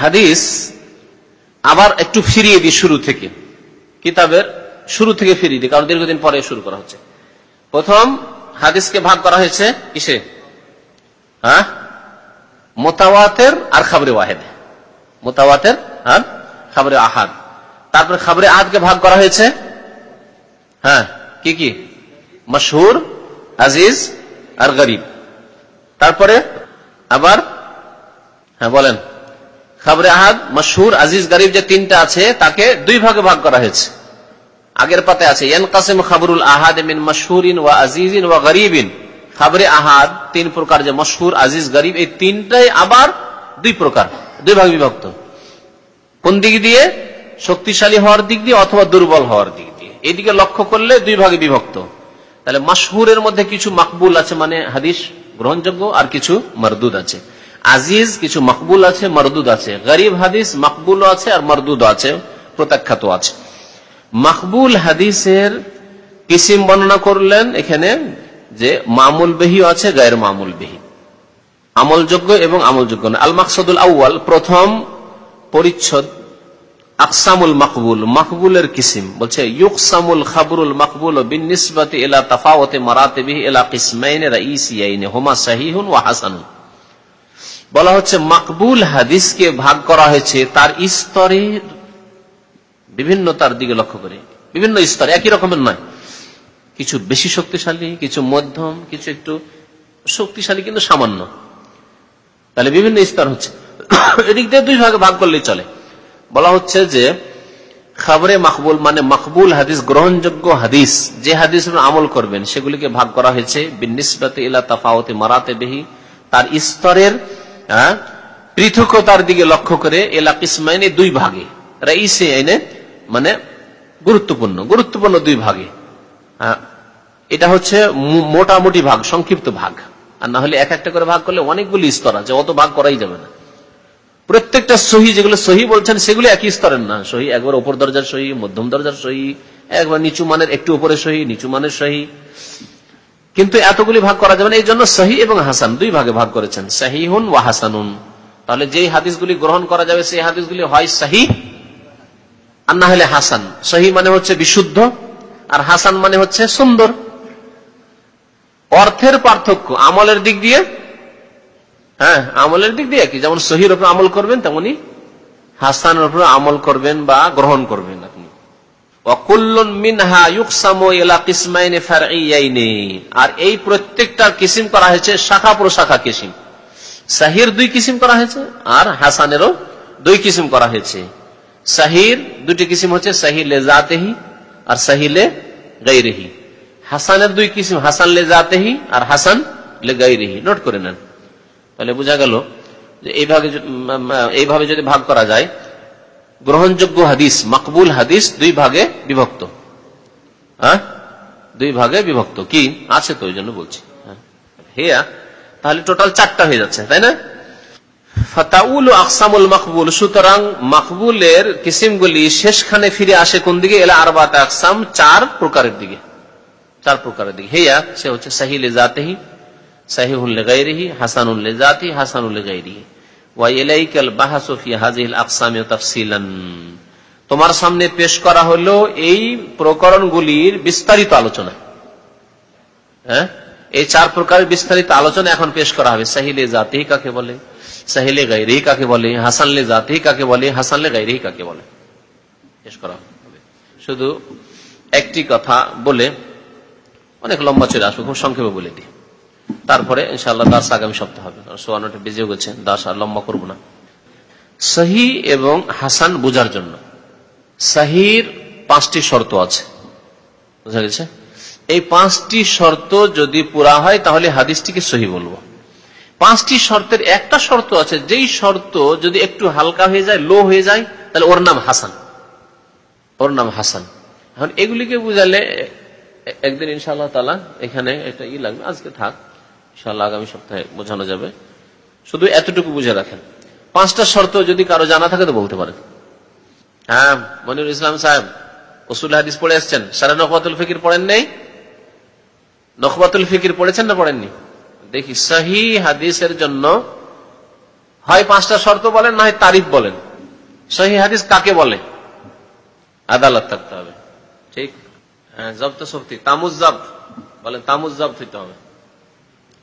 হাদিস আবার একটু ফিরিয়ে দিই শুরু থেকে। কিতাবের শুরু থেকে ফিরিয়ে দিই, কারণ দীর্ঘদিন পরে শুরু করা হচ্ছে। প্রথম হাদিসকে ভাগ করা হয়েছে কিসে? হ্যাঁ? মোতাওয়াতের আর খাবরে ওয়াহেদ। মোতাওয়াতের আর খাবরে আহাদ। তারপরে খাবরে আহাদকে ভাগ করা হয়েছে? হ্যাঁ কি কি? মশহুর, আজিজ আর গরিব। তারপরে আবার হ্যাঁ বলেন। খাবরে আহাদ, মশহুর, আজিজ, গরিব যে তিনটা আছে, তাকে দুই ভাগে ভাগ করা হয়েছে। আগের পাতে আছে খাবরুল আহাদ মিন মশহুরিন ওয়া আজিজিন ওয়া গরিবিন। খাবরে আহাদ তিন প্রকার, যে মশহুর, আজিজ, গরিব, এই তিনটাই আবার দুই প্রকার, দুই ভাগ বিভক্ত। কোন দিক দিয়ে? শক্তিশালী হওয়ার দিক দিয়ে অথবা দুর্বল হওয়ার দিক দিয়ে। এদিকে লক্ষ্য করলে দুই ভাগে বিভক্ত। তাহলে মশহুরের মধ্যে কিছু মাকবুল আছে মানে হাদিস গ্রহণযোগ্য, আর কিছু মরদুদ আছে। আজিজ কিছু মকবুল আছে, মরদুদ আছে। গরিব হাদিস মকবুল আছে আর মরদুদ আছে প্রত্যাখ্যাত আছে। মকবুল হাদিসের কিসিম বর্ণনা করলেন এখানে যে মামুল বেহি আছে, গায়ের মামুল বেহি আমলযোগ্য এবং আমলযোগ্য না। আল মাকসুদুল আউ্য়াল, প্রথম পরিচ্ছদ, আকসামুল মকবুল, মকবুলের কিসিম। বলছে, ইউকসামুল খাবরুল মকবুল নিসবত এলা তফাওতে মারাতে বিহি এলা কিসমাইন হোমা সাহিহুন ওয়া হাসানুন। বলা হচ্ছে, মাকবুল হাদিসকে ভাগ করা হয়েছে তার স্তরের বিভিন্নতার দিকে লক্ষ্য করে। বিভিন্ন স্তর, একই রকমের নয়। কিছু বেশি শক্তিশালী, কিছু মধ্যম, কিছু একটু শক্তিশালী কিন্তু সামান্য। তাহলে বিভিন্ন স্তর হচ্ছে। এদিক দিয়ে দুই ভাগে ভাগ করলেই চলে। বলা হচ্ছে যে, খাবরে মাকবুল মানে মাকবুল হাদিস, গ্রহণযোগ্য হাদিস। যে হাদিস আমল করবেন, সেগুলিকে ভাগ করা হয়েছে, বিনিসবাতে ইলা তাফাওতে মারাতে বেহি। তার স্তরের পৃথকতার দিকে লক্ষ্য করে এলা কিসমাইনে দুই ভাগে। রাইসে মানে গুরুত্বপূর্ণ গুরুত্বপূর্ণ দুই ভাগে। এটা হচ্ছে মোটামুটি ভাগ, সংক্ষিপ্ত ভাগ। আর না হলে এক একটা করে ভাগ করলে অনেকগুলি স্তর আছে, অত ভাগ করাই যাবে না। প্রত্যেকটা সহি যেগুলো সহি বলছেন, সেগুলো একই স্তরের না। সহি একবার ওপর দরজার সহি, মধ্যম দরজার সহি, একবার নিচু মানের একটু উপরে সহি, নিচু মানের সহি। কিন্তু এতগুলি ভাগ করা যাবে না, এই জন্য সহি এবং হাসান দুই ভাগে ভাগ করেছেন। সাহিহুন ওয়া হাসানুন। তাহলে যেই হাদিসগুলি গ্রহণ করা যাবে, সেই হাদিসগুলি হয় সাহি আর না হলে হাসান। সহি মানে হচ্ছে বিশুদ্ধ, আর হাসান মানে হচ্ছে সুন্দর। অর্থের পার্থক্য, আমলের দিক দিয়ে হ্যাঁ আমলের দিক দিয়ে কি? যেমন সহির উপরে আমল করবেন, তেমনি হাসানের উপরে আমল করবেন বা গ্রহণ করবেন আপনি। আর এই প্রত্যেকটার কিসিম করা হয়েছে শাখা প্রশাখা কিসিম। সাহির দুই কিসিম করা হয়েছে, আর হাসানেরও দুই কিসিম করা হয়েছে। সাহির দুটি কিসিম হচ্ছে সাহিলে জাতেহি আর সাহিলে গাইরেহি হাসানের দুই কিসিম, হাসান লে জাতেহি আর হাসান লে গাইরেহি নোট করে নেন। তাহলে বোঝা গেল যে এইভাবে এইভাবে যদি ভাগ করা যায়, গ্রহণযোগ্য হাদিস, মকবুল হাদিস দুই ভাগে বিভক্ত। হ্যাঁ দুই ভাগে বিভক্ত। কি? আছে তো, ওই জন্য বলছি। হেয়া, তাহলে টোটাল চারটা হয়ে যাচ্ছে, তাই না? আকসামুল সুতরাং কিসিমগুলি শেষখানে ফিরে আসে কোন দিকে? এলা আরবাত আকসাম, চার প্রকারের দিকে। চার প্রকারের দিকে। হেয়া, সে হচ্ছে সাহিলে জাতেহি তোমার সামনে পেশ করা হলো এই প্রকরণগুলির বিস্তারিত আলোচনা। হ্যাঁ? এই চার প্রকারের বিস্তারিত আলোচনা এখন পেশ করা হবে। সাহিলে জাতি কাকে বলে? সাহিলে গাইরি কাকে বলে, হাসানলে জাতি কাকে বলে, হাসানলে গাইরি কাকে বলে? পেশ করা হবে। শুধু একটি কথা বলে অনেক লম্বা চলে আসবে, খুব সংক্ষেপে বলে দিই। তারপরে ইনশাল্লাহ দাস আগামী সপ্তাহ হবে সোয়ানোটা বেজেও গেছে, দাস আর লম্বা করব না। সাহি এবং হাসান বোঝার জন্য। সাহির পাঁচটি শর্ত আছে। বুঝা গেছে? এই পাঁচটি শর্ত যদি পুরা হয়, তাহলে হাদিসটিকে সহি বলব। পাঁচটি শর্তের একটা শর্ত আছে, যেই শর্ত যদি একটু হালকা হয়ে যায় লো হয়ে যায়, তাহলে ওর নাম হাসান। ওর নাম হাসান। এখন এগুলিকে বুঝালে একদিন ইনশাআল্লাহ তালা এখানে একটা ই লাগবে, আজকে থাক, ইনশাআল্লাহ আগামী সপ্তাহে বোঝানো যাবে। শুধু এতটুকু বুঝে রাখেন। পাঁচটা শর্ত যদি কারও জানা থাকে তো বলতে পারেন। হ্যাঁ মনির ইসলাম সাহেব ওসুল হাদিস পড়ে আসছেন সারা নকবাতুল ফিকির পড়েন নেই? নকবাতুল ফিকির পড়েছেন না পড়েননি? দেখি সহি হাদিসের জন্য হয় পাঁচটা শর্ত বলেন, না হয় তারিফ বলেন। সহি হাদিস কাকে বলে? আদালত থাকতে হবে। ঠিক? হ্যাঁ জব্ত শক্তি, তামুজ জব্ত বলেন, তামুজ জব্ত হইতে হবে।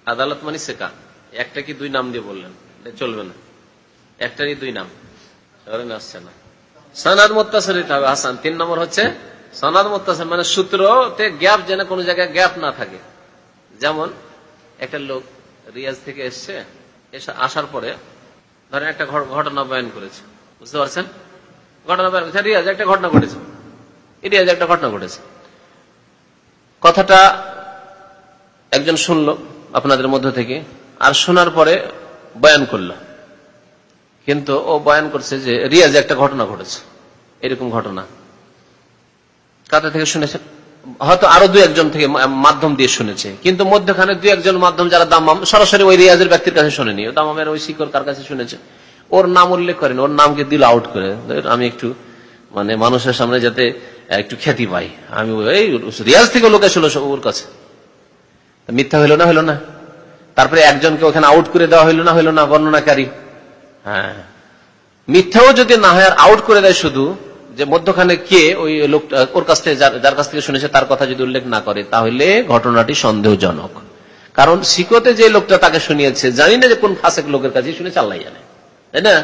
আদালত মানে শেখা একটা কি দুই নাম দিয়ে বললেন? চলবে না। একটারই দুই নাম। আসছে না। সনাদ মোত্তাসের হইতে হবে, হাসান। তিন নম্বর হচ্ছে, সনাদ মোত্তাসের মানে সূত্রতে গ্যাপ যেন কোনো জায়গায় গ্যাপ না থাকে। যেমন একটা লোক রিয়াজ থেকে এসছে, এসে আসার পরে ধরেন একটা ঘটনা বয়ান করেছে। বুঝতে পারছেন? ঘটনা বয়ান করেছে। রিয়াজ একটা ঘটনা ঘটেছে। রিয়াজ একটা ঘটনা ঘটেছে। কথাটা একজন শুনলো আপনাদের মধ্য থেকে আর শোনার পরে বয়ান করল। কিন্তু ও বয়ান করছে যে রিয়াজে একটা ঘটনা ঘটেছে। এরকম ঘটনা। কাতা থেকে শুনেছেন? হয়তো আরও দু একজন থেকে মাধ্যম দিয়ে শুনেছে। কিন্তু মধ্যখানে দু একজন মাধ্যম যারা দামাম সরাসরি ওই রিয়াজের ব্যক্তির কাছে শোনেনি। ও দামামের ওই শিকর কার কাছে শুনেছে? ওর নাম উল্লেখ করেন, ওর নামকে দিল আউট করে। আমি একটু মানে মানুষের সামনে যাতে একটু খ্যাতি পাই। আমি এই, রিয়াজ থেকে লোক এসেছিল ওর কাছে। মিথ্যা হইল না হইল না? তারপরে একজনকে ওখানে আউট করে দেওয়া হইল না হইল না, বর্ণনাকারী? হ্যাঁ। মিথ্যাও যদি না হয়, আর আউট করে দেয় শুধু যে মধ্যখানে কে ওই লোকটা ওর কাছ থেকে যার- কাছ থেকে শুনেছে তার কথা যদি উল্লেখ না করে, তাহলে ঘটনাটি সন্দেহজনক। কারণ শিকতে যে লোকটা তাকে শুনিয়েছে, জানি না যে কোন ফাঁসেক লোকের কাছে শুনেছে আল্লাহ জানে। তাই না?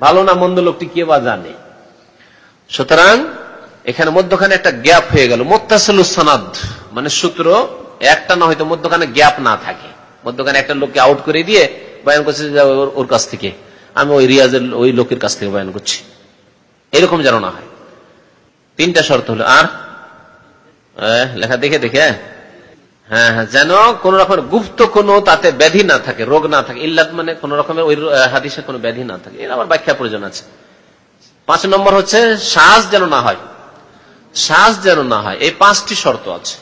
ভালো না মন্দ লোকটি কে বা জানে? সুতরাং এখানে মধ্যখানে একটা গ্যাপ হয়ে গেল। মোত্তাসলুসানাদ মানে সূত্র একটা না হয়তো মধ্যখানে গ্যাপ না থাকে। মধ্যখানে একটা লোককে আউট করে দিয়ে বয়ান করছে ওর কাছ থেকে। আমি ওই রিয়াজের, ওই লোকের কাছ থেকে বয়ান করছি। এরকম যেন না হয়। তিনটা শর্ত হলো, আর? লেখা দেখে দেখে? হ্যাঁ হ্যাঁ যেন কোন রকমের গুপ্ত কোনো তাতে ব্যাধি না থাকে, রোগ না থাকে, ইল্লাত মানে কোন রকমের ওই হাদিসে কোনো ব্যাধি না থাকে, এর আবার ব্যাখ্যা প্রয়োজন আছে। পাঁচ নম্বর হচ্ছে শ্বাস যেন না হয় শ্বাস যেন না হয়, এই পাঁচটি শর্ত আছে,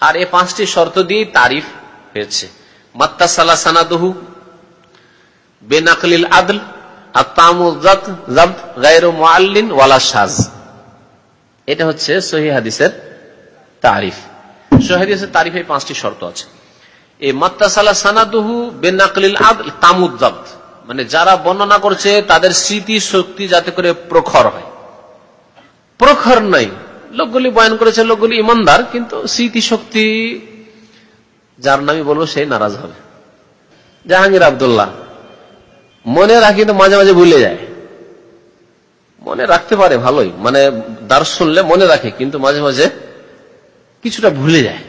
আর এই পাঁচটি শর্ত দিয়ে তারিফ হয়েছে। মাত্তা সালা সানাদহু বেনাকলিল আদল আর তামুজাত গায়রু মুআল্লিন ওয়ালা সাজ। এটা হচ্ছে সহি হাদিসের তারিফ। সহি হাদিসের তারিফ এই পাঁচটি শর্ত আছে। এই মাত্তা সানাদুহু বেনাকলিল আদল তামুজাত মানে যারা বর্ণনা করছে তাদের স্মৃতি শক্তি যাতে করে প্রখর হয়। প্রখর নাই লোকগুলি বয়ন করেছে লোকগুলি ইমানদার, কিন্তু স্মৃতি শক্তি, যার নামই বলব সেই নারাজ হবে। জাহাঙ্গীর আবদুল্লাহ। মনে রাখি তো মাঝে মাঝে ভুলে যায়। মনে রাখতে পারে ভালোই মানে দার শুনলে মনে রাখে, কিন্তু মাঝে মাঝে কিছুটা ভুলে যায়।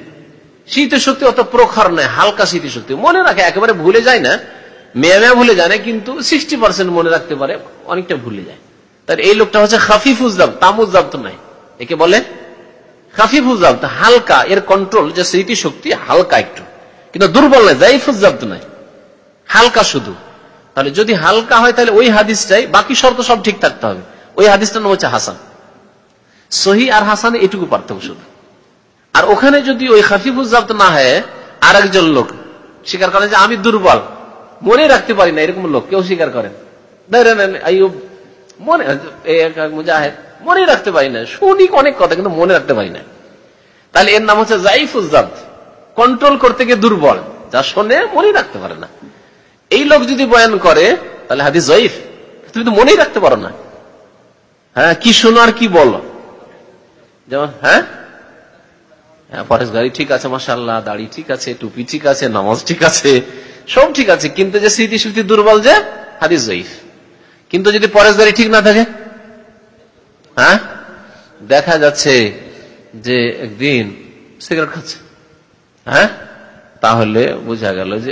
স্মৃতি শক্তি অত প্রখর নয়, হালকা স্মৃতি শক্তি মনে রাখে, একেবারে ভুলে যায় না, মেয়ে ভুলে যায় না, কিন্তু সিক্সটি পার্সেন্ট মনে রাখতে পারে, অনেকটা ভুলে যায়। তার এই লোকটা হচ্ছে খাফিফ খাফিফুজাব তামুজাব তো নাই একে বলে খাফিফুজাব হালকা, এর কন্ট্রোল যে স্মৃতি শক্তি হালকা একটু। কিন্তু দুর্বল নয় জাইফুজাব তো নাই হালকা শুধু। তাহলে যদি হালকা হয়, তাহলে ওই হাদিসটাই, বাকি শর্ত সব ঠিক থাকতে হবে। ওই হাদিসটার নাম হচ্ছে হাসান। সহি আর হাসান এটুকু পার্থক্য শুধু। আর ওখানে যদি ওই খাফিফুজাবত না হয় আর একজন লোক, স্বীকার করেন যে আমি দুর্বল, মনে রাখতে পারি না, এরকম লোক, কেউ স্বীকার করেন মনে মনে রাখতে পারি না, শুনি অনেক কথা, কিন্তু মনে রাখতে পারি না। তাহলে এর নাম হচ্ছে জাইফুজাবত কন্ট্রোল করতে গিয়ে দুর্বল, যা শোনে মনে রাখতে পারে না। এই লোক যদি বয়ান করে, তাহলে হাদিস জয়ীফ তুমি তো মনেই রাখতে পারো না। হ্যাঁ কি শোনো আর কি বলো? যেমন হ্যাঁ? হ্যাঁ পরেশ গাড়ি ঠিক আছে মাসাল্লাহ দাড়ি ঠিক আছে, টুপি ঠিক আছে, নামাজ ঠিক আছে, সব ঠিক আছে, কিন্তু যে স্মৃতি শক্তি দুর্বল যে, হাদিস জয়ীফ কিন্তু যদি পরেশ গাড়ি ঠিক না থাকে হ্যাঁ? দেখা যাচ্ছে যে একদিন সিগারেট খাচ্ছে হ্যাঁ? তাহলে বোঝা গেল যে